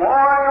More